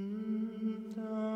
Mm-hmm.